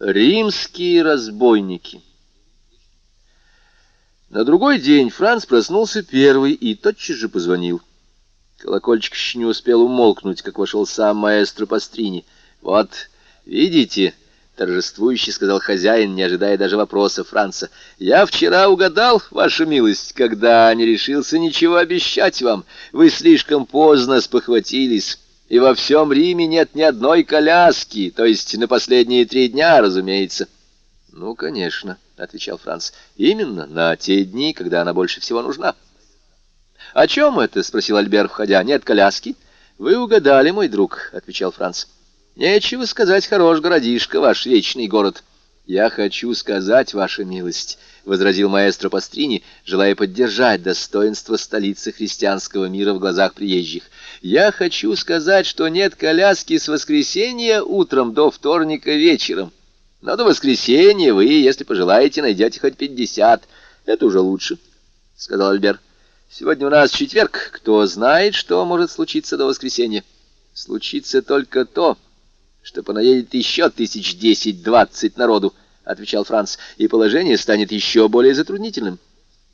Римские разбойники. На другой день Франц проснулся первый и тотчас же позвонил. Колокольчик еще не успел умолкнуть, как вошел сам маэстро Пастрини. «Вот, видите?» — торжествующе сказал хозяин, не ожидая даже вопроса Франца. «Я вчера угадал, ваша милость, когда не решился ничего обещать вам. Вы слишком поздно спохватились» и во всем Риме нет ни одной коляски, то есть на последние три дня, разумеется. — Ну, конечно, — отвечал Франц, — именно на те дни, когда она больше всего нужна. — О чем это? — спросил Альбер, входя. — Нет коляски? — Вы угадали, мой друг, — отвечал Франц. — Нечего сказать, хорош городишко, ваш вечный город. Я хочу сказать, ваша милость, — возразил маэстро Пастрини, желая поддержать достоинство столицы христианского мира в глазах приезжих. «Я хочу сказать, что нет коляски с воскресенья утром до вторника вечером. Но до воскресенья вы, если пожелаете, найдете хоть пятьдесят. Это уже лучше», — сказал Альбер. «Сегодня у нас четверг. Кто знает, что может случиться до воскресенья? Случится только то, что понаедет еще тысяч десять-двадцать народу, — отвечал Франц, — и положение станет еще более затруднительным.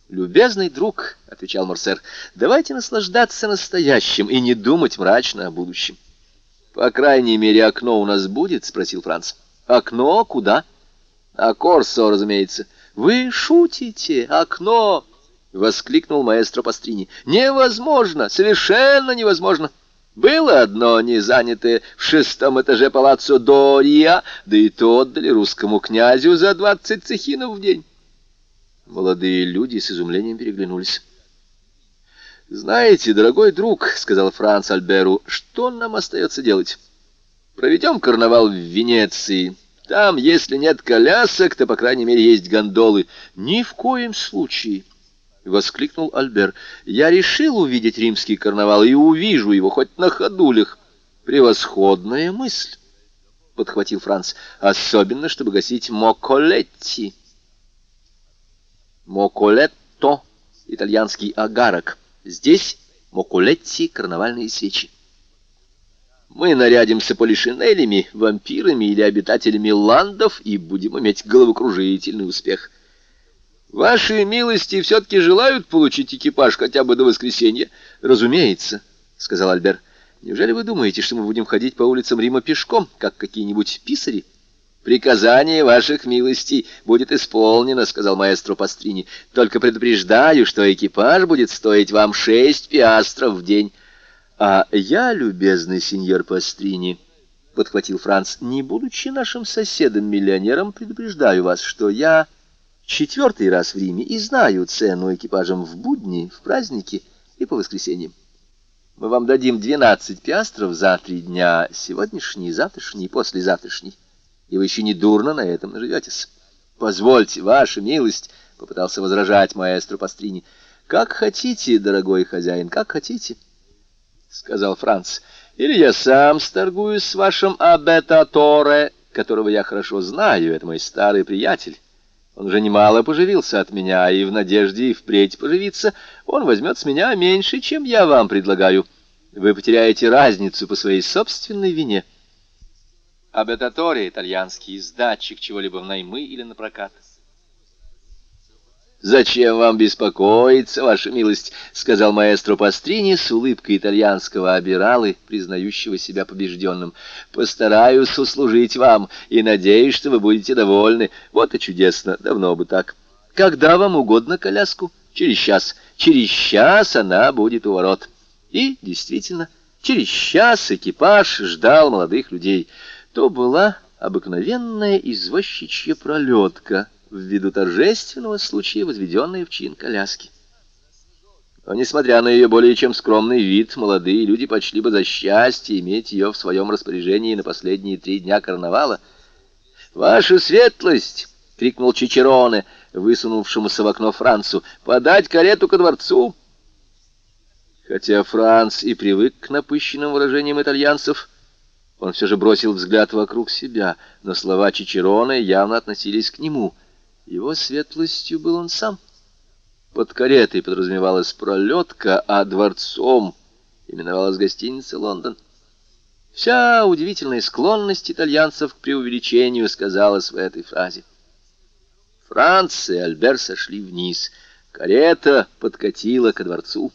«Любезный друг», — отвечал Морсер, — «давайте наслаждаться настоящим и не думать мрачно о будущем». «По крайней мере, окно у нас будет?» — спросил Франц. «Окно куда?» «А Корсо, разумеется». «Вы шутите? Окно!» — воскликнул маэстро Пастрини. «Невозможно! Совершенно невозможно!» Было одно незанятое в шестом этаже палаццо Дория, да и то отдали русскому князю за двадцать цехинов в день. Молодые люди с изумлением переглянулись. «Знаете, дорогой друг, — сказал Франц Альберу, — что нам остается делать? Проведем карнавал в Венеции. Там, если нет колясок, то, по крайней мере, есть гондолы. Ни в коем случае!» — воскликнул Альбер. «Я решил увидеть римский карнавал и увижу его хоть на ходулях. Превосходная мысль!» — подхватил Франц. «Особенно, чтобы гасить Моколетти». Моколетто — итальянский агарок. Здесь Моколетти — карнавальные свечи. Мы нарядимся полишинелями, вампирами или обитателями ландов и будем иметь головокружительный успех. Ваши милости все-таки желают получить экипаж хотя бы до воскресенья? Разумеется, — сказал Альбер. Неужели вы думаете, что мы будем ходить по улицам Рима пешком, как какие-нибудь писари? «Приказание ваших милостей будет исполнено», — сказал маэстро Пастрини. «Только предупреждаю, что экипаж будет стоить вам шесть пиастров в день». «А я, любезный сеньор Пастрини», — подхватил Франц, — «не будучи нашим соседом-миллионером, предупреждаю вас, что я...» четвертый раз в Риме и знаю цену экипажам в будни, в праздники и по воскресеньям. Мы вам дадим двенадцать пиастров за три дня, сегодняшний, завтрашний послезавтрашний, и вы еще не дурно на этом наживетесь. Позвольте, ваша милость, — попытался возражать маэстро Пастрини. Как хотите, дорогой хозяин, как хотите, — сказал Франц. Или я сам сторгуюсь с вашим абетаторе, которого я хорошо знаю, это мой старый приятель. Он уже немало поживился от меня, и в надежде и впредь поживиться он возьмет с меня меньше, чем я вам предлагаю. Вы потеряете разницу по своей собственной вине. Абетаторе — итальянский издатчик чего-либо в наймы или на прокат. «Зачем вам беспокоиться, ваша милость?» — сказал маэстро Пастрини с улыбкой итальянского обиралы, признающего себя побежденным. «Постараюсь услужить вам и надеюсь, что вы будете довольны. Вот и чудесно, давно бы так. Когда вам угодно коляску? Через час. Через час она будет у ворот». И, действительно, через час экипаж ждал молодых людей. То была обыкновенная извозчичья пролетка — ввиду торжественного случая, возведенной в чин коляски. Но, несмотря на ее более чем скромный вид, молодые люди почли бы за счастье иметь ее в своем распоряжении на последние три дня карнавала. «Ваша светлость!» — крикнул Чичероне, высунувшемуся в окно Францу. «Подать карету ко дворцу!» Хотя Франц и привык к напыщенным выражениям итальянцев, он все же бросил взгляд вокруг себя, но слова Чичероне явно относились к нему — его светлостью был он сам. Под каретой подразумевалась пролетка, а дворцом именовалась гостиница «Лондон». Вся удивительная склонность итальянцев к преувеличению сказалась в этой фразе. Франц и Альбер сошли вниз. Карета подкатила ко дворцу.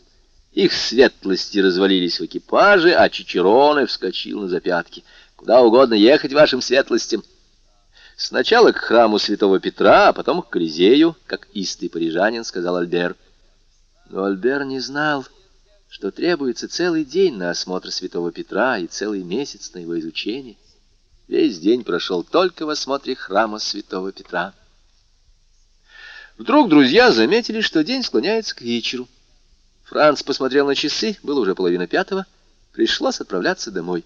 Их светлости развалились в экипаже, а Чичероне вскочил на запятки. «Куда угодно ехать вашим светлостям». Сначала к храму святого Петра, а потом к Колизею, как истый парижанин, сказал Альбер. Но Альбер не знал, что требуется целый день на осмотр святого Петра и целый месяц на его изучение. Весь день прошел только в осмотре храма святого Петра. Вдруг друзья заметили, что день склоняется к вечеру. Франц посмотрел на часы, было уже половина пятого, пришлось отправляться домой.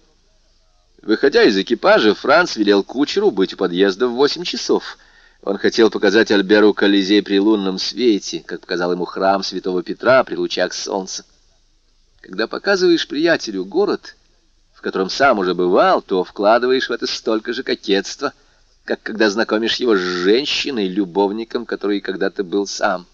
Выходя из экипажа, Франц велел кучеру быть у подъезда в восемь часов. Он хотел показать Альберу Колизей при лунном свете, как показал ему храм святого Петра при лучах солнца. Когда показываешь приятелю город, в котором сам уже бывал, то вкладываешь в это столько же кокетства, как когда знакомишь его с женщиной, любовником, который когда-то был сам.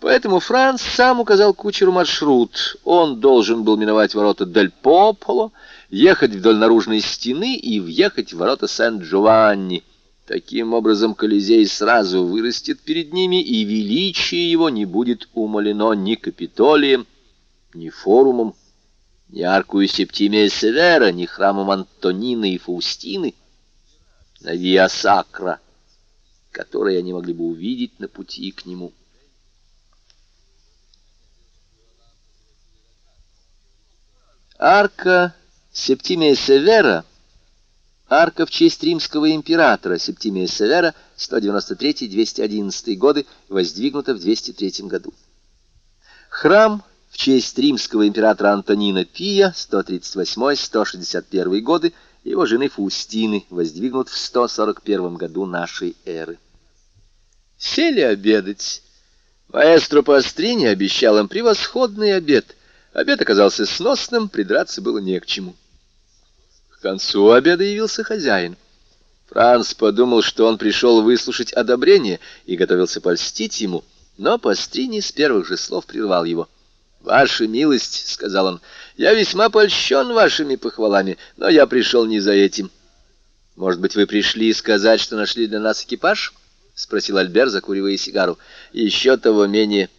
Поэтому Франц сам указал кучеру маршрут. Он должен был миновать ворота Дель Пополо, ехать вдоль наружной стены и въехать в ворота Сент-Джованни. Таким образом, Колизей сразу вырастет перед ними, и величие его не будет умолено ни Капитолием, ни форумом, ни аркую Септимия Севера, ни храмом Антонины и Фаустины, на Виа Сакра, которые они могли бы увидеть на пути к нему. Арка Септимия Севера, арка в честь римского императора Септимия Севера, 193-211 годы, воздвигнута в 203 году. Храм в честь римского императора Антонина Пия, 138-161 годы, его жены Фаустины, воздвигнут в 141 году нашей эры. Сели обедать. Маэстро Пастрини обещал им превосходный обед, Обед оказался сносным, придраться было не к чему. К концу обеда явился хозяин. Франц подумал, что он пришел выслушать одобрение и готовился польстить ему, но Пастрини с первых же слов прервал его. «Ваша милость», — сказал он, — «я весьма польщен вашими похвалами, но я пришел не за этим». «Может быть, вы пришли сказать, что нашли для нас экипаж?» — спросил Альбер, закуривая сигару. «Еще того менее».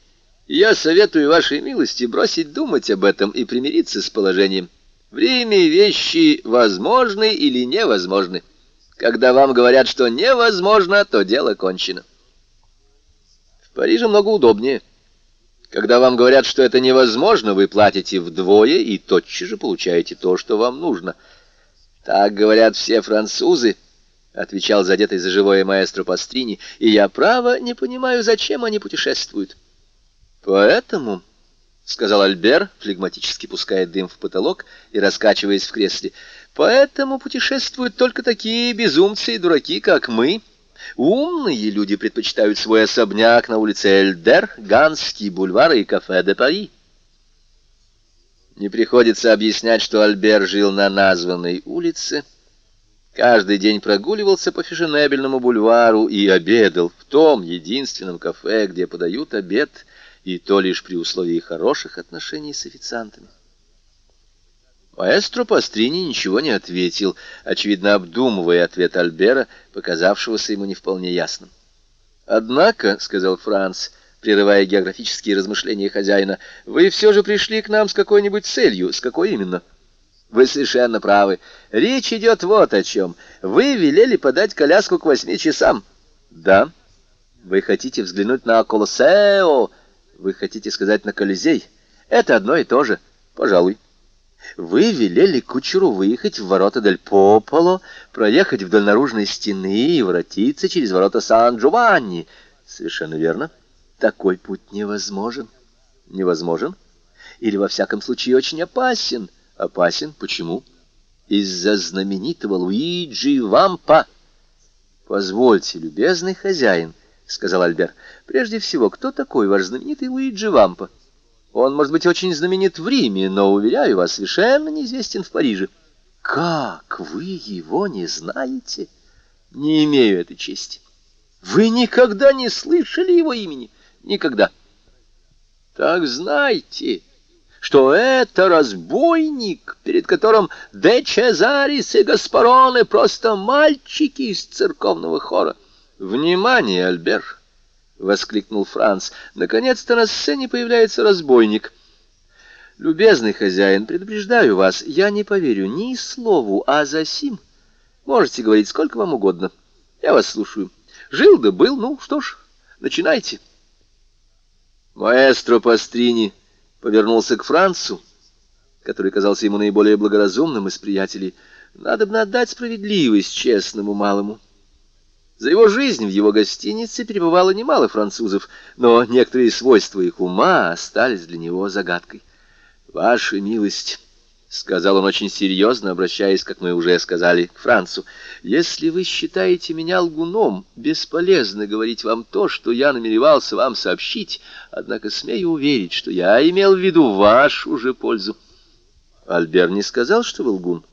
Я советую вашей милости бросить думать об этом и примириться с положением. В Риме вещи возможны или невозможны. Когда вам говорят, что невозможно, то дело кончено. В Париже много удобнее. Когда вам говорят, что это невозможно, вы платите вдвое и тотчас же получаете то, что вам нужно. Так говорят все французы, — отвечал задетый за живое маэстро Пастрини, — и я, право, не понимаю, зачем они путешествуют. Поэтому, — сказал Альбер, флегматически пуская дым в потолок и раскачиваясь в кресле, — поэтому путешествуют только такие безумцы и дураки, как мы. Умные люди предпочитают свой особняк на улице Эльдер, Ганский бульвар и кафе де Пари. Не приходится объяснять, что Альбер жил на названной улице, каждый день прогуливался по фешенебельному бульвару и обедал в том единственном кафе, где подают обед — и то лишь при условии хороших отношений с официантами. Маэстро Пастрини ничего не ответил, очевидно обдумывая ответ Альбера, показавшегося ему не вполне ясным. «Однако», — сказал Франц, прерывая географические размышления хозяина, — «вы все же пришли к нам с какой-нибудь целью. С какой именно?» «Вы совершенно правы. Речь идет вот о чем. Вы велели подать коляску к восьми часам». «Да. Вы хотите взглянуть на Колосео?» Вы хотите сказать на Колизей? Это одно и то же, пожалуй. Вы велели кучеру выехать в ворота Дель Пополо, проехать вдоль наружной стены и воротиться через ворота Сан-Джованни. Совершенно верно. Такой путь невозможен. Невозможен? Или, во всяком случае, очень опасен. Опасен? Почему? Из-за знаменитого Луиджи Вампа. Позвольте, любезный хозяин, — сказал Альбер. «Прежде всего, кто такой ваш знаменитый Луиджи Вампа? Он, может быть, очень знаменит в Риме, но, уверяю вас, совершенно неизвестен в Париже». «Как? Вы его не знаете?» «Не имею этой чести». «Вы никогда не слышали его имени?» «Никогда». «Так знайте, что это разбойник, перед которым Де Чезарис и Гаспароне просто мальчики из церковного хора. «Внимание, Альбер!» — воскликнул Франц. «Наконец-то на сцене появляется разбойник». «Любезный хозяин, предупреждаю вас, я не поверю ни слову, а за сим можете говорить сколько вам угодно. Я вас слушаю. Жил да был, ну что ж, начинайте». Маэстро Пастрини повернулся к Францу, который казался ему наиболее благоразумным из приятелей. Надо бы отдать справедливость честному малому. За его жизнь в его гостинице перебывало немало французов, но некоторые свойства их ума остались для него загадкой. «Ваша милость», — сказал он очень серьезно, обращаясь, как мы уже сказали, к Францу, — «если вы считаете меня лгуном, бесполезно говорить вам то, что я намеревался вам сообщить, однако смею уверить, что я имел в виду вашу же пользу». Альбер не сказал, что вы лгун,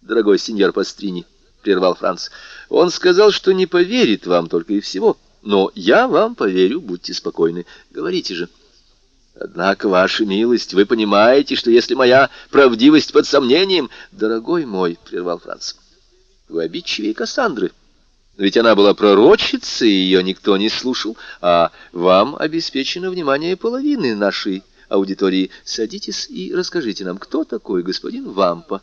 дорогой сеньор Пастрини, — прервал Франц. Он сказал, что не поверит вам только и всего. Но я вам поверю, будьте спокойны. Говорите же. Однако, ваша милость, вы понимаете, что если моя правдивость под сомнением... Дорогой мой, — прервал Франц, — вы обидчивее Кассандры. Ведь она была пророчицей, ее никто не слушал, а вам обеспечено внимание половины нашей аудитории. Садитесь и расскажите нам, кто такой господин Вампа.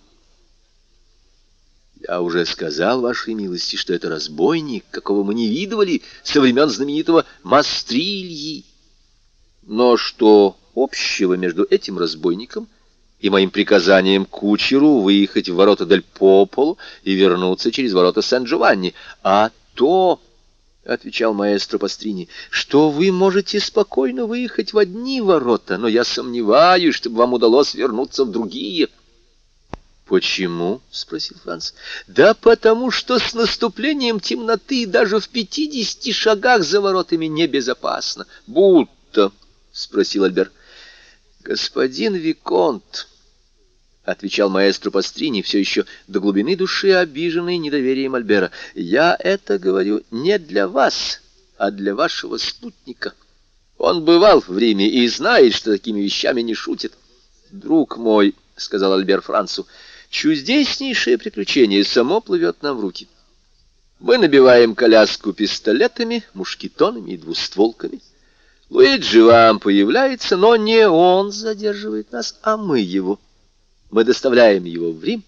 Я уже сказал, вашей милости, что это разбойник, какого мы не видывали со времен знаменитого Мастрильи. Но что общего между этим разбойником и моим приказанием кучеру выехать в ворота Дель Пополо и вернуться через ворота Сан-Джованни? А то, — отвечал маэстро Пастрини, — что вы можете спокойно выехать в одни ворота, но я сомневаюсь, чтобы вам удалось вернуться в другие. — Почему? — спросил Франц. — Да потому что с наступлением темноты даже в пятидесяти шагах за воротами небезопасно. — Будто, — спросил Альбер. — Господин Виконт, — отвечал маэстро Пастрини, все еще до глубины души обиженный недоверием Альбера, — я это говорю не для вас, а для вашего спутника. Он бывал в Риме и знает, что такими вещами не шутит. — Друг мой, — сказал Альбер Францу, — Чудеснейшее приключение само плывет нам в руки. Мы набиваем коляску пистолетами, мушкетонами и двустволками. Луиджи вам появляется, но не он задерживает нас, а мы его. Мы доставляем его в Рим,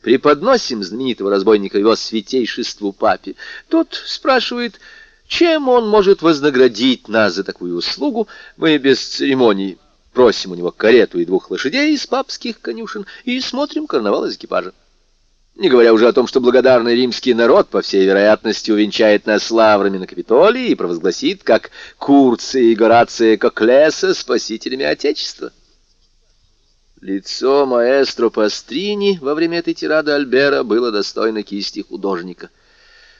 преподносим знаменитого разбойника его святейшеству папе. Тот спрашивает, чем он может вознаградить нас за такую услугу. Мы без церемоний Просим у него карету и двух лошадей из папских конюшен и смотрим карнавал из экипажа. Не говоря уже о том, что благодарный римский народ, по всей вероятности, увенчает нас лаврами на Капитолии и провозгласит, как Курция и Горация Коклеса, спасителями Отечества. Лицо маэстро Пастрини во время этой тирады Альбера было достойно кисти художника.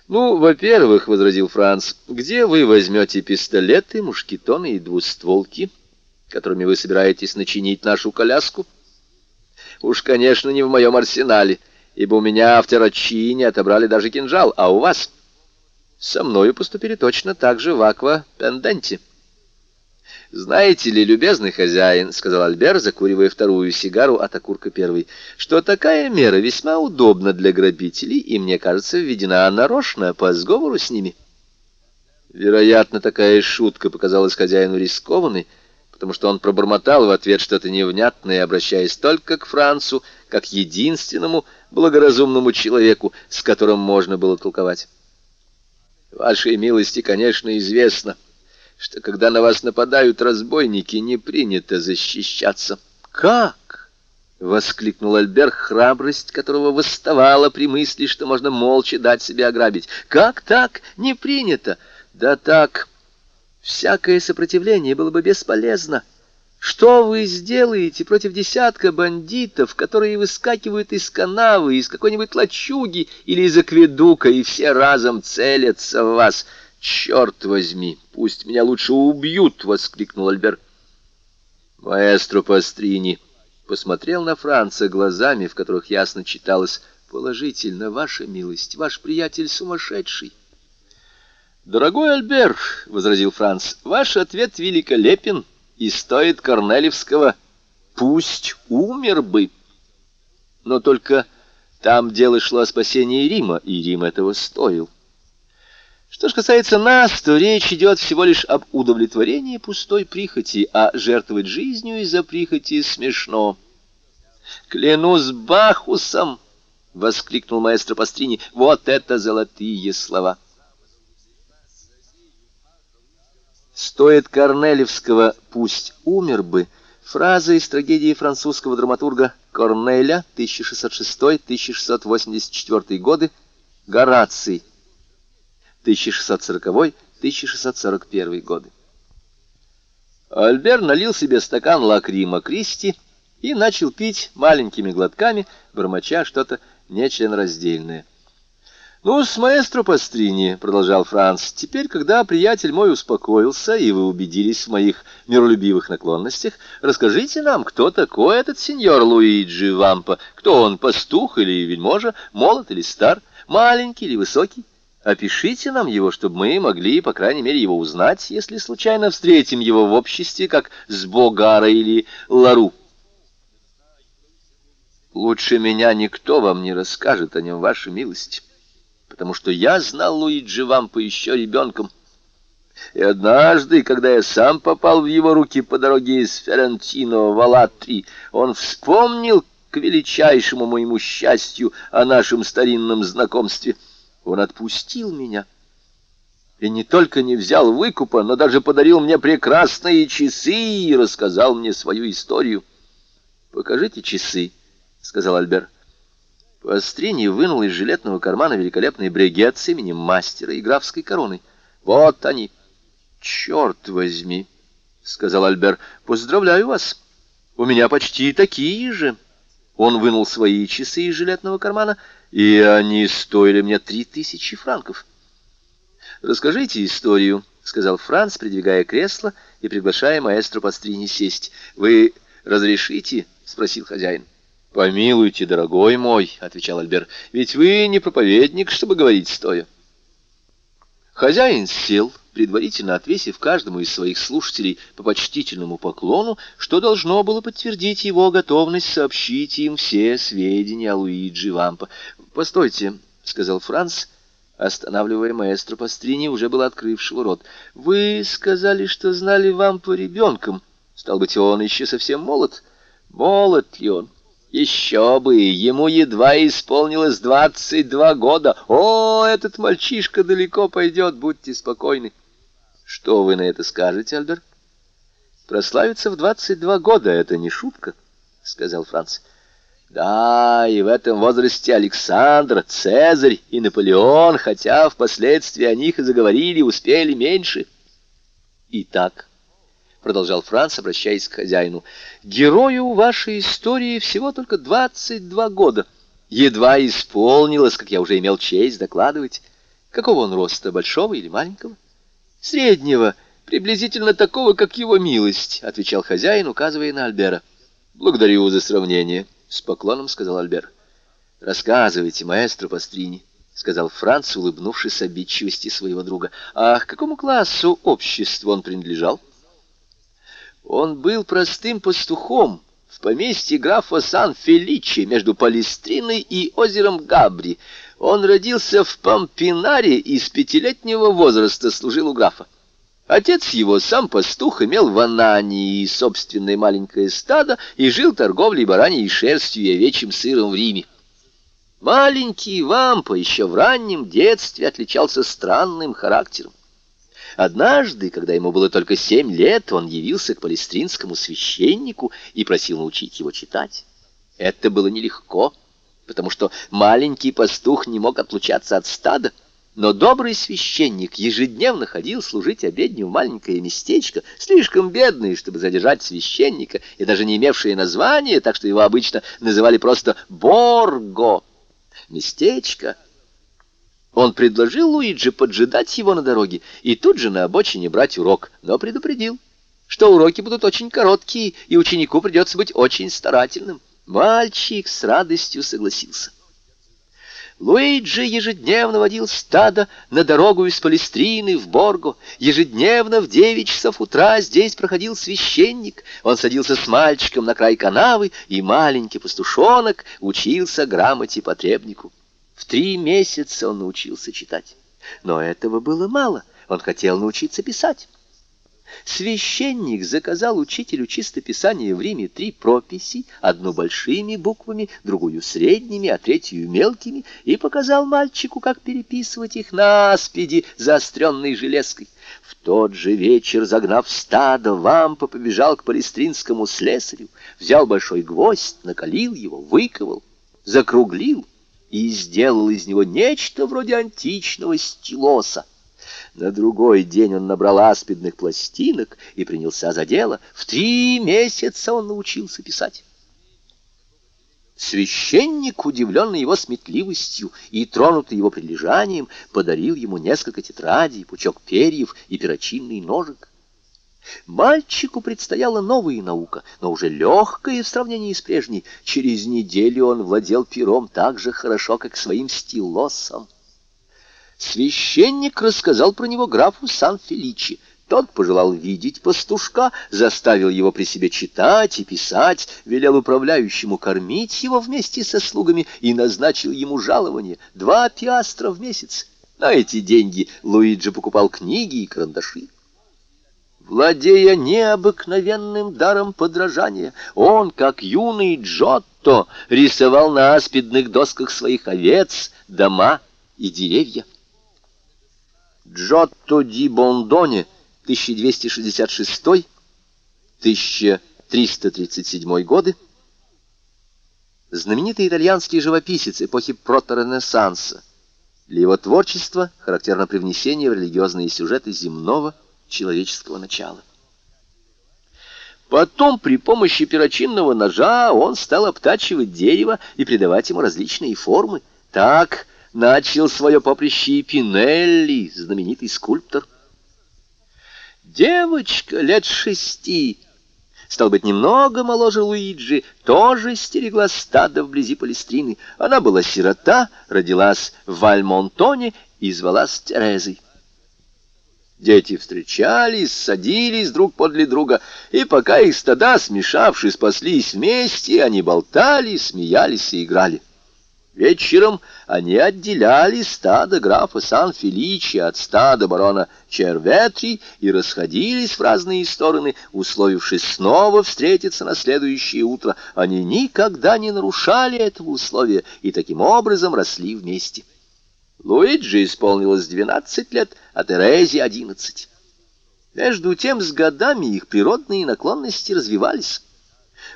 «Ну, во-первых, — возразил Франц, — где вы возьмете пистолеты, мушкетоны и двустволки?» Которыми вы собираетесь начинить нашу коляску? Уж, конечно, не в моем арсенале, ибо у меня в Террачине отобрали даже кинжал, а у вас? Со мною поступили точно так же в Аква-Пенденте. «Знаете ли, любезный хозяин, — сказал Альбер, закуривая вторую сигару от окурка первой, — что такая мера весьма удобна для грабителей и, мне кажется, введена нарочно по сговору с ними». Вероятно, такая шутка показалась хозяину рискованной, — потому что он пробормотал в ответ что-то невнятное, обращаясь только к Францу, как единственному благоразумному человеку, с которым можно было толковать. Вашей милости, конечно, известно, что когда на вас нападают разбойники, не принято защищаться. Как? — воскликнул Альберт, храбрость которого восставала при мысли, что можно молча дать себя ограбить. «Как так? Не принято!» «Да так!» Всякое сопротивление было бы бесполезно. Что вы сделаете против десятка бандитов, которые выскакивают из канавы, из какой-нибудь лачуги или из акведука, и все разом целятся в вас? Черт возьми, пусть меня лучше убьют, — воскликнул Альберт. Маэстро Пастрини посмотрел на Франца глазами, в которых ясно читалось «Положительно, ваша милость, ваш приятель сумасшедший». «Дорогой Альбер», — возразил Франц, — «ваш ответ великолепен и стоит Корнелевского Пусть умер бы. Но только там дело шло о спасении Рима, и Рим этого стоил. Что ж касается нас, то речь идет всего лишь об удовлетворении пустой прихоти, а жертвовать жизнью из-за прихоти смешно. «Клянусь Бахусом!» — воскликнул маэстро Пастрини. «Вот это золотые слова!» Стоит Корнелевского «пусть умер бы» фраза из трагедии французского драматурга Корнеля 1606-1684 годы «Гораций» 1640-1641 годы. Альбер налил себе стакан лакрима Кристи и начал пить маленькими глотками, бормоча что-то нечленораздельное. «Ну, с маэстро Пастрини», — продолжал Франц, — «теперь, когда приятель мой успокоился, и вы убедились в моих миролюбивых наклонностях, расскажите нам, кто такой этот сеньор Луиджи Вампа? Кто он, пастух или вельможа, молод или стар, маленький или высокий? Опишите нам его, чтобы мы могли, по крайней мере, его узнать, если случайно встретим его в обществе, как с Богара или Лару». «Лучше меня никто вам не расскажет о нем, ваша милость» потому что я знал Луиджи Вампа еще ребенком. И однажды, когда я сам попал в его руки по дороге из Ферентино в Алатри, он вспомнил к величайшему моему счастью о нашем старинном знакомстве. Он отпустил меня. И не только не взял выкупа, но даже подарил мне прекрасные часы и рассказал мне свою историю. «Покажите часы», — сказал Альбер. Пастрини вынул из жилетного кармана великолепный брегет с именем мастера и графской короной. «Вот они!» «Черт возьми!» — сказал Альбер. «Поздравляю вас! У меня почти такие же!» Он вынул свои часы из жилетного кармана, и они стоили мне три тысячи франков. «Расскажите историю», — сказал Франц, придвигая кресло и приглашая маэстро Пастрини сесть. «Вы разрешите?» — спросил хозяин. «Помилуйте, дорогой мой», — отвечал Альбер, — «ведь вы не проповедник, чтобы говорить стоя». Хозяин сел, предварительно отвесив каждому из своих слушателей по почтительному поклону, что должно было подтвердить его готовность сообщить им все сведения о Луиджи Вампа. «Постойте», — сказал Франц, останавливая маэстро Пастрини, уже было открывшего рот. «Вы сказали, что знали Вампа ребенком. Стал быть, он еще совсем молод. Молод ли он?» Еще бы, ему едва исполнилось двадцать два года. О, этот мальчишка далеко пойдет, будьте спокойны. Что вы на это скажете, Альберт? Прославиться в двадцать два года — это не шутка, — сказал Франц. Да, и в этом возрасте Александр, Цезарь и Наполеон, хотя впоследствии о них и заговорили, успели меньше. Итак, продолжал Франц, обращаясь к хозяину. «Герою вашей истории всего только двадцать два года. Едва исполнилось, как я уже имел честь докладывать. Какого он роста, большого или маленького?» «Среднего, приблизительно такого, как его милость», — отвечал хозяин, указывая на Альбера. «Благодарю за сравнение», — с поклоном сказал Альбер. «Рассказывайте, маэстро Пастрини». — сказал Франц, улыбнувшись обидчивости своего друга. — А к какому классу общества он принадлежал? — он был простым пастухом в поместье графа Сан-Феличи между Палестриной и озером Габри. Он родился в Пампинаре и с пятилетнего возраста служил у графа. Отец его, сам пастух, имел в Анании собственное маленькое стадо и жил торговлей бараньей шерстью и овечьим сыром в Риме. Маленький Вампа еще в раннем детстве отличался странным характером. Однажды, когда ему было только семь лет, он явился к палестринскому священнику и просил научить его читать. Это было нелегко, потому что маленький пастух не мог отлучаться от стада, но добрый священник ежедневно ходил служить обедню в маленькое местечко, слишком бедное, чтобы задержать священника, и даже не имевшее названия, так что его обычно называли просто «Борго». Местечко — он предложил Луиджи поджидать его на дороге и тут же на обочине брать урок, но предупредил, что уроки будут очень короткие, и ученику придется быть очень старательным. Мальчик с радостью согласился. Луиджи ежедневно водил стадо на дорогу из Палестрины в Борго. Ежедневно в девять часов утра здесь проходил священник. Он садился с мальчиком на край канавы, и маленький пастушонок учился грамоте потребнику. В три месяца он научился читать. Но этого было мало. Он хотел научиться писать. Священник заказал учителю чистописания в Риме три прописи, одну большими буквами, другую средними, а третью мелкими, и показал мальчику, как переписывать их на аспиде, заостренной железкой. В тот же вечер, загнав стадо, Вампа побежал к палестринскому слесарю, взял большой гвоздь, накалил его, выковал, закруглил и сделал из него нечто вроде античного стилоса. На другой день он набрал аспидных пластинок и принялся за дело. В три месяца он научился писать. Священник, удивленный его сметливостью и тронутый его прилежанием, подарил ему несколько тетрадей, пучок перьев и перочинный ножик. Мальчику предстояла новая наука, но уже легкая в сравнении с прежней. Через неделю он владел пером так же хорошо, как своим стилосом. Священник рассказал про него графу Сан-Феличи. Тот пожелал видеть пастушка, заставил его при себе читать и писать, велел управляющему кормить его вместе со слугами и назначил ему жалование — два пиастра в месяц. На эти деньги Луиджи покупал книги и карандаши. Владея необыкновенным даром подражания, он, как юный Джотто, рисовал на аспидных досках своих овец, дома и деревья. Джотто ди Бондоне, 1266-1337 годы, знаменитый итальянский живописец эпохи проторенессанса. Для его творчества характерно привнесение в религиозные сюжеты земного человеческого начала. Потом при помощи перочинного ножа он стал обтачивать дерево и придавать ему различные формы. Так начал свое поприще Пинелли, знаменитый скульптор. Девочка лет шести, стал быть, немного моложе Луиджи, тоже стерегла стадо вблизи Палестрины. Она была сирота, родилась в Вальмонтоне и звалась Терезой. Дети встречались, садились друг подле друга, и пока их стада, смешавшись, спаслись вместе, они болтали, смеялись и играли. Вечером они отделяли стадо графа Сан-Феличи от стада барона Черветри и расходились в разные стороны, условившись снова встретиться на следующее утро. Они никогда не нарушали этого условия и таким образом росли вместе. Луиджи исполнилось двенадцать лет, а Терезе — одиннадцать. Между тем с годами их природные наклонности развивались.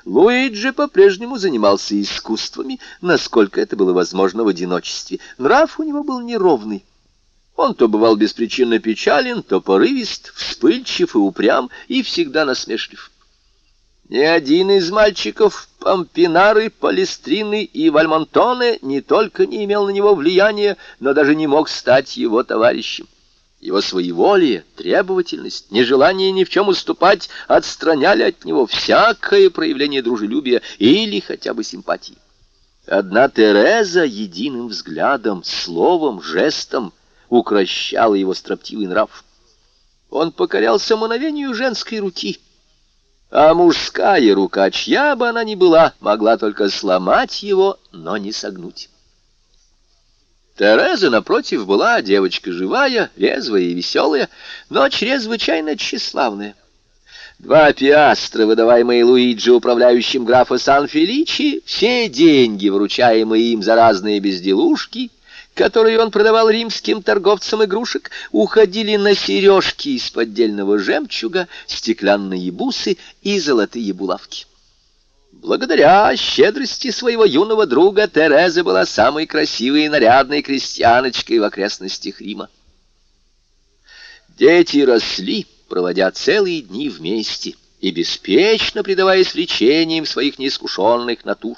Луиджи по-прежнему занимался искусствами, насколько это было возможно в одиночестве. Нрав у него был неровный. Он то бывал беспричинно печален, то порывист, вспыльчив и упрям, и всегда насмешлив. Ни один из мальчиков Пампинары, Палестрины и Вальмонтоне не только не имел на него влияния, но даже не мог стать его товарищем. Его своеволие, требовательность, нежелание ни в чем уступать отстраняли от него всякое проявление дружелюбия или хотя бы симпатии. Одна Тереза единым взглядом, словом, жестом укращала его строптивый нрав. Он покорялся мановению женской руки, а мужская рука, чья бы она ни была, могла только сломать его, но не согнуть. Тереза, напротив, была девочка живая, резвая и веселая, но чрезвычайно тщеславная. Два пиастра, выдаваемые Луиджи управляющим графа Сан-Феличи, все деньги, вручаемые им за разные безделушки, которые он продавал римским торговцам игрушек, уходили на сережки из поддельного жемчуга, стеклянные бусы и золотые булавки. Благодаря щедрости своего юного друга Тереза была самой красивой и нарядной крестьяночкой в окрестностях Рима. Дети росли, проводя целые дни вместе и беспечно предаваясь влечениям своих неискушенных натур.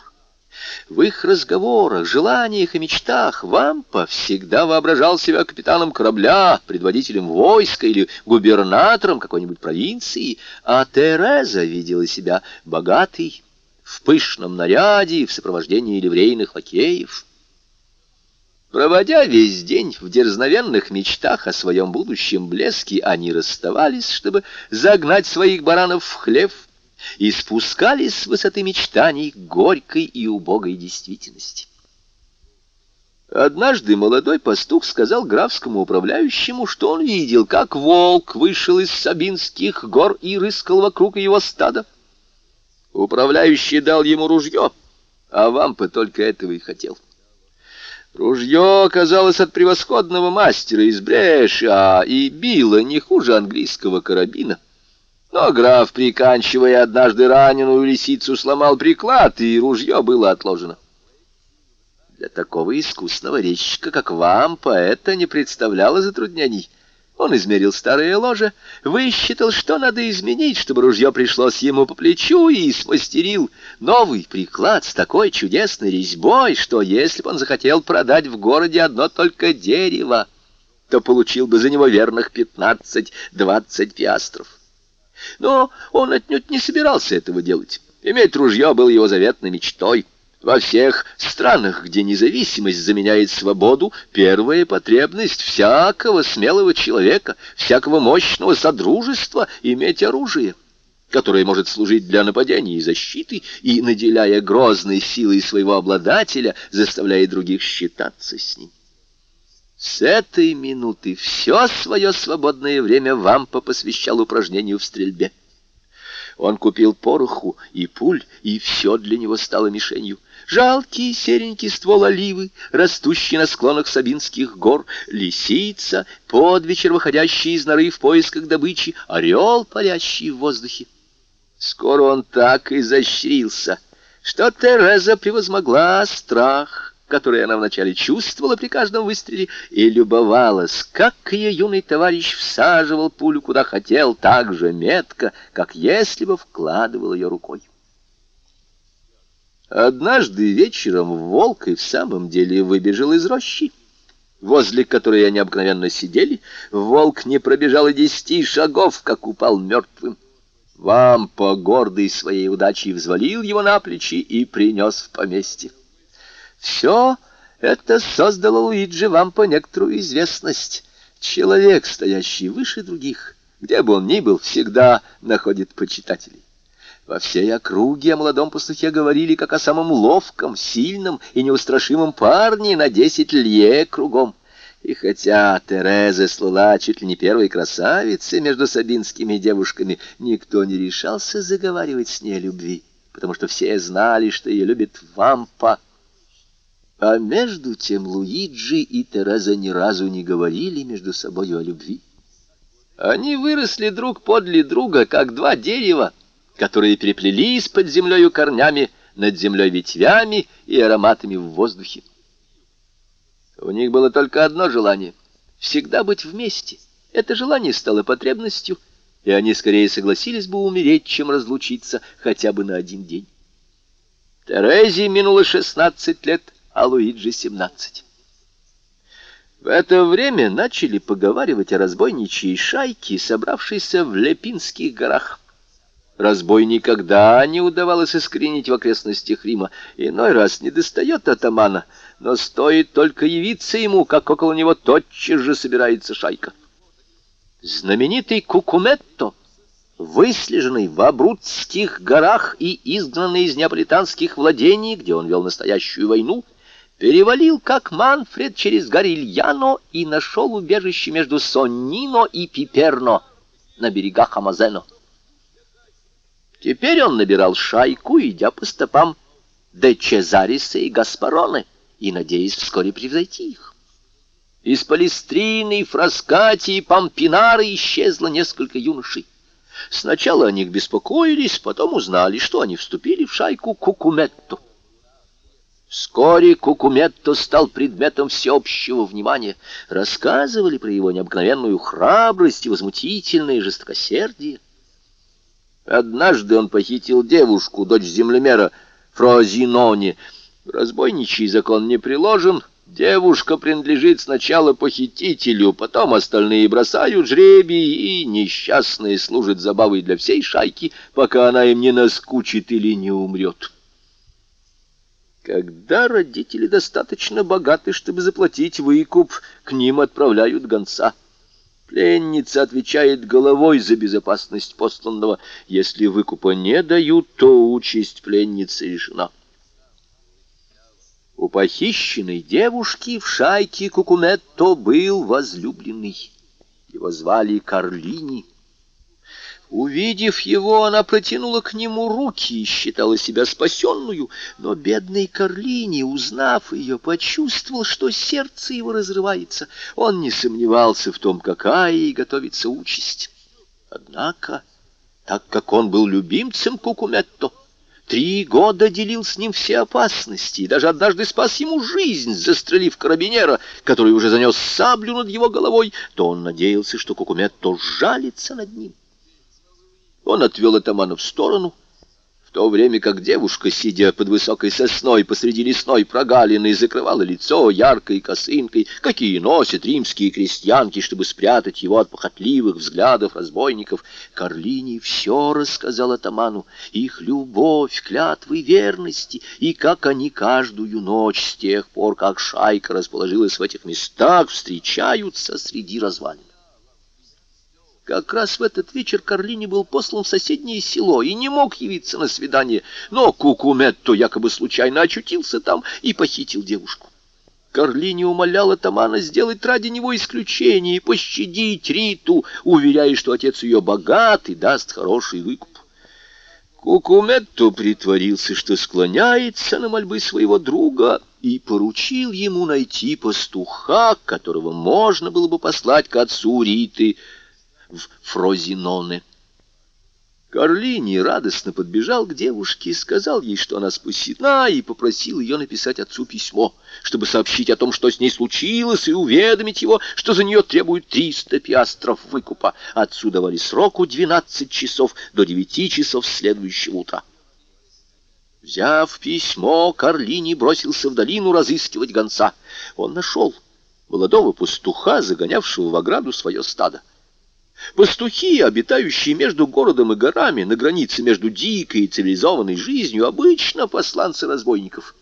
В их разговорах, желаниях и мечтах Вампа всегда воображал себя капитаном корабля, предводителем войска или губернатором какой-нибудь провинции, а Тереза видела себя богатой, в пышном наряде, в сопровождении ливрейных лакеев. Проводя весь день в дерзновенных мечтах о своем будущем блеске, они расставались, чтобы загнать своих баранов в хлев, и спускались с высоты мечтаний горькой и убогой действительности. Однажды молодой пастух сказал графскому управляющему, что он видел, как волк вышел из Сабинских гор и рыскал вокруг его стада. Управляющий дал ему ружье, а вампа только этого и хотел. Ружье оказалось от превосходного мастера из Бреша и било не хуже английского карабина. Но граф, приканчивая однажды раненую лисицу, сломал приклад, и ружье было отложено. Для такого искусного речка, как вам, поэта не представляло затруднений. Он измерил старое ложе, высчитал, что надо изменить, чтобы ружье пришлось ему по плечу, и смастерил новый приклад с такой чудесной резьбой, что если бы он захотел продать в городе одно только дерево, то получил бы за него верных пятнадцать-двадцать пиастров. Но он отнюдь не собирался этого делать. Иметь ружье было его заветной мечтой — во всех странах, где независимость заменяет свободу, первая потребность всякого смелого человека, всякого мощного содружества — иметь оружие, которое может служить для нападения и защиты, и, наделяя грозной силой своего обладателя, заставляет других считаться с ним. С этой минуты все свое свободное время Вампа посвящал упражнению в стрельбе. Он купил пороху и пуль, и все для него стало мишенью. Жалкий серенький ствол оливы, растущий на склонах Сабинских гор, лисица, под вечер выходящий из норы в поисках добычи, орел, парящий в воздухе. Скоро он так изощрился, что Тереза превозмогла страх, которые она вначале чувствовала при каждом выстреле, и любовалась, как ее юный товарищ всаживал пулю куда хотел, так же метко, как если бы вкладывал ее рукой. Однажды вечером волк и в самом деле выбежал из рощи, возле которой они обыкновенно сидели. Волк не пробежал и десяти шагов, как упал мертвым. Вампа, гордый своей удачей, взвалил его на плечи и принес в поместье. Все это создало Луиджи вам по некоторую известность. Человек, стоящий выше других, где бы он ни был, всегда находит почитателей. Во всей округе о молодом пастухе говорили как о самом ловком, сильном и неустрашимом парне на десять лье кругом. И хотя Тереза слыла чуть ли не первой красавицей между сабинскими девушками, никто не решался заговаривать с ней о любви, потому что все знали, что ее любит вампа, а между тем Луиджи и Тереза ни разу не говорили между собой о любви. Они выросли друг подле друга, как два дерева, которые переплелись под землею корнями, над землей ветвями и ароматами в воздухе. У них было только одно желание — всегда быть вместе. Это желание стало потребностью, и они скорее согласились бы умереть, чем разлучиться хотя бы на один день. Терезе минуло шестнадцать лет — а Луиджи семнадцать. В это время начали поговаривать о разбойничьей шайке, собравшейся в Лепинских горах. Разбой никогда не удавалось искоренить в окрестностях Рима. Иной раз не достает атамана, но стоит только явиться ему, как около него тотчас же собирается шайка. Знаменитый Кукуметто, выслеженный в Абрудских горах и изгнанный из неаполитанских владений, где он вел настоящую войну, перевалил, как Манфред, через Гарильяно и нашел убежище между Соннино и Пиперно на берегах Амазено. Теперь он набирал шайку, идя по стопам де Чезариса и Гаспароне, и надеясь вскоре превзойти их. Из Палестрины, Фраскати и Пампинары исчезло несколько юношей. Сначала о них беспокоились, потом узнали, что они вступили в шайку Кукуметто. Вскоре Кукуметто стал предметом всеобщего внимания. Рассказывали про его необыкновенную храбрость и возмутительное жестокосердие. Однажды он похитил девушку, дочь землемера Фрозиноне. Разбойничий закон не приложен. Девушка принадлежит сначала похитителю, потом остальные бросают жребий, и несчастная служит забавой для всей шайки, пока она им не наскучит или не умрет. Когда родители достаточно богаты, чтобы заплатить выкуп, к ним отправляют гонца. Пленница отвечает головой за безопасность посланного. Если выкупа не дают, то участь пленницы решена. У похищенной девушки в шайке Кукуметто был возлюбленный. Его звали Карлини. Увидев его, она протянула к нему руки и считала себя спасенную, но бедный Карлини, узнав ее, почувствовал, что сердце его разрывается. Он не сомневался в том, какая ей готовится участь. Однако, так как он был любимцем Кукуметто, три года делил с ним все опасности и даже однажды спас ему жизнь, застрелив карабинера, который уже занес саблю над его головой, то он надеялся, что Кукуметто жалится над ним. Он отвел атамана в сторону, в то время как девушка, сидя под высокой сосной посреди лесной прогалины, закрывала лицо яркой косынкой, какие носят римские крестьянки, чтобы спрятать его от похотливых взглядов разбойников. Карлини все рассказал атаману, их любовь, клятвы верности, и как они каждую ночь с тех пор, как шайка расположилась в этих местах, встречаются среди развалин. Как раз в этот вечер Карлини был послан в соседнее село и не мог явиться на свидание, но Кукуметто якобы случайно очутился там и похитил девушку. Карлини умолял атамана сделать ради него исключение и пощадить Риту, уверяя, что отец ее богат и даст хороший выкуп. Кукуметто притворился, что склоняется на мольбы своего друга, и поручил ему найти пастуха, которого можно было бы послать к отцу Риты, в Фрозиноне. Карлини радостно подбежал к девушке, сказал ей, что она спасена, и попросил ее написать отцу письмо, чтобы сообщить о том, что с ней случилось, и уведомить его, что за нее требуют триста пиастров выкупа. Отцу давали сроку двенадцать часов до девяти часов следующего утра. Взяв письмо, Карлини бросился в долину разыскивать гонца. Он нашел молодого пастуха, загонявшего в ограду свое стадо. Пастухи, обитающие между городом и горами, на границе между дикой и цивилизованной жизнью, обычно посланцы разбойников.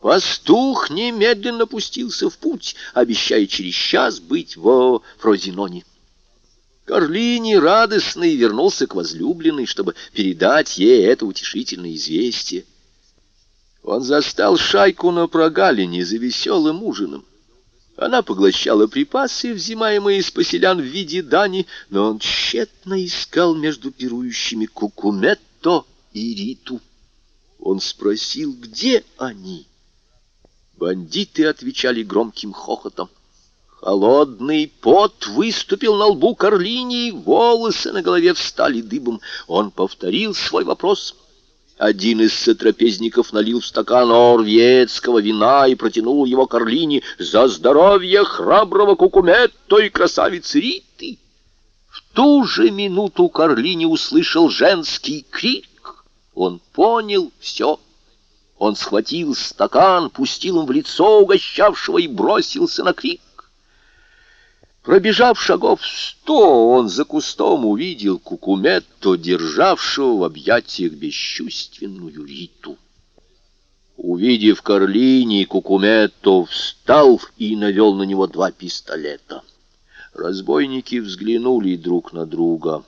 Пастух немедленно пустился в путь, обещая через час быть во Фрозиноне. Карлини, радостный, вернулся к возлюбленной, чтобы передать ей это утешительное известие. Он застал шайку на прогалине за веселым ужином. Она поглощала припасы, взимаемые из поселян в виде дани, но он тщетно искал между пирующими Кукуметто и Риту. Он спросил, где они. Бандиты отвечали громким хохотом. Холодный пот выступил на лбу Карлини, волосы на голове встали дыбом. Он повторил свой вопрос — один из сотрапезников налил в стакан орвьетского вина и протянул его Карлине за здоровье храброго Кукуметто и красавицы Риты. В ту же минуту Карлини услышал женский крик. Он понял все. Он схватил стакан, пустил им в лицо угощавшего и бросился на крик. Пробежав шагов сто, он за кустом увидел Кукуметто, державшего в объятиях бесчувственную Риту. Увидев Карлини, Кукуметто встал и навел на него два пистолета. Разбойники взглянули друг на друга.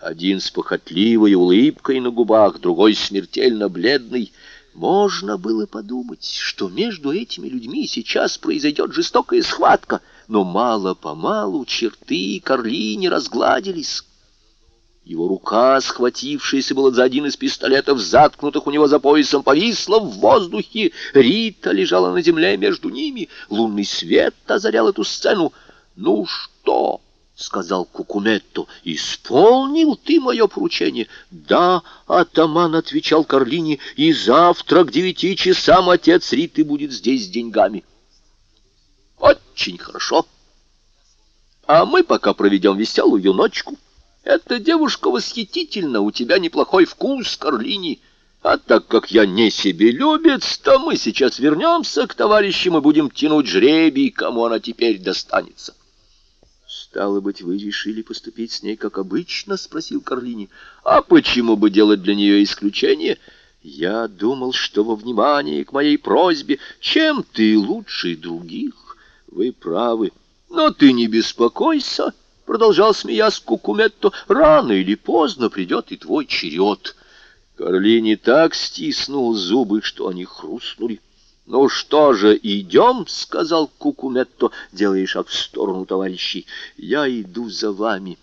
Один с похотливой улыбкой на губах, другой смертельно бледный. Можно было подумать, что между этими людьми сейчас произойдет жестокая схватка — но мало-помалу черты Карлини разгладились. Его рука, схватившаяся была за один из пистолетов, заткнутых у него за поясом, повисла в воздухе. Рита лежала на земле между ними. Лунный свет озарял эту сцену. «Ну что?» — сказал Кукуметто. «Исполнил ты мое поручение?» «Да», — атаман отвечал Карлини, — «и завтра к девяти часам отец Риты будет здесь с деньгами». Очень хорошо. А мы пока проведем веселую ночку. Эта девушка восхитительна, у тебя неплохой вкус, Карлини. А так как я не себе любец, то мы сейчас вернемся к товарищам и будем тянуть жребий, кому она теперь достанется. «Стало быть, вы решили поступить с ней как обычно?» — спросил Карлини. «А почему бы делать для нее исключение?» Я думал, что во внимании к моей просьбе, чем ты лучше других, вы правы. Но ты не беспокойся, — продолжал смеясь Кукуметто, — рано или поздно придет и твой черед. Карлини так стиснул зубы, что они хрустнули. «Ну что же, идем?» — сказал Кукуметто, делая шаг в сторону товарищей. «Я иду за вами».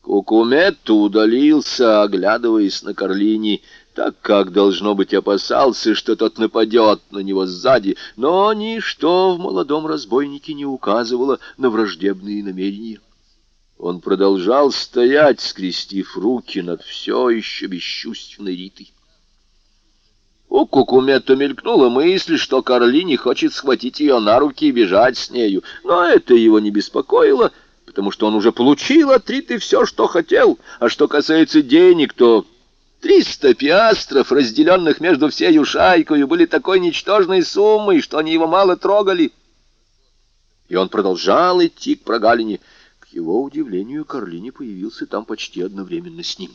Кукуметто удалился, оглядываясь на Карлини, так как, должно быть, опасался, что тот нападет на него сзади, но ничто в молодом разбойнике не указывало на враждебные намерения. Он продолжал стоять, скрестив руки над все еще бесчувственной Ритой. У Кукумета мелькнула мысль, что Карлини хочет схватить ее на руки и бежать с нею, но это его не беспокоило, потому что он уже получил от Риты все, что хотел, а что касается денег, то Триста пиастров, разделенных между всею шайкою, были такой ничтожной суммой, что они его мало трогали. И он продолжал идти к прогалине. К его удивлению, Карлини появился там почти одновременно с ним.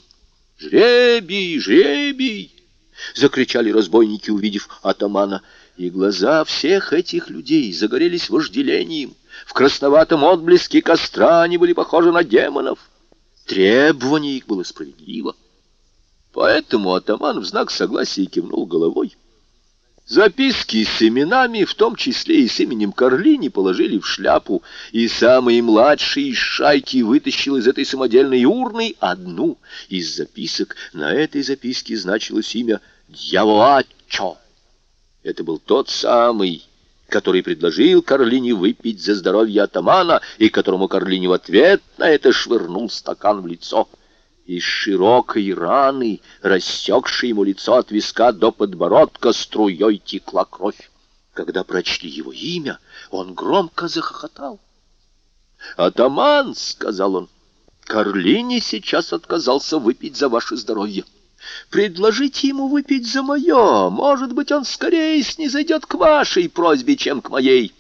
«Жребий! Жребий!» — закричали разбойники, увидев атамана. И глаза всех этих людей загорелись вожделением. В красноватом отблеске костра они были похожи на демонов. Требование их было справедливо. Поэтому атаман в знак согласия кивнул головой. Записки с именами, в том числе и с именем Карлини, положили в шляпу, и самый младший из шайки вытащил из этой самодельной урны одну из записок. На этой записке значилось имя Дьяволачо. Это был тот самый, который предложил Карлине выпить за здоровье атамана, и которому Карлини в ответ на это швырнул стакан в лицо. Из широкой раны, рассекшей ему лицо от виска до подбородка, струей текла кровь. Когда прочли его имя, он громко захохотал. «Атаман!» — сказал он. «Карлини сейчас отказался выпить за ваше здоровье. Предложите ему выпить за мое. Может быть, он скорее снизойдет к вашей просьбе, чем к моей».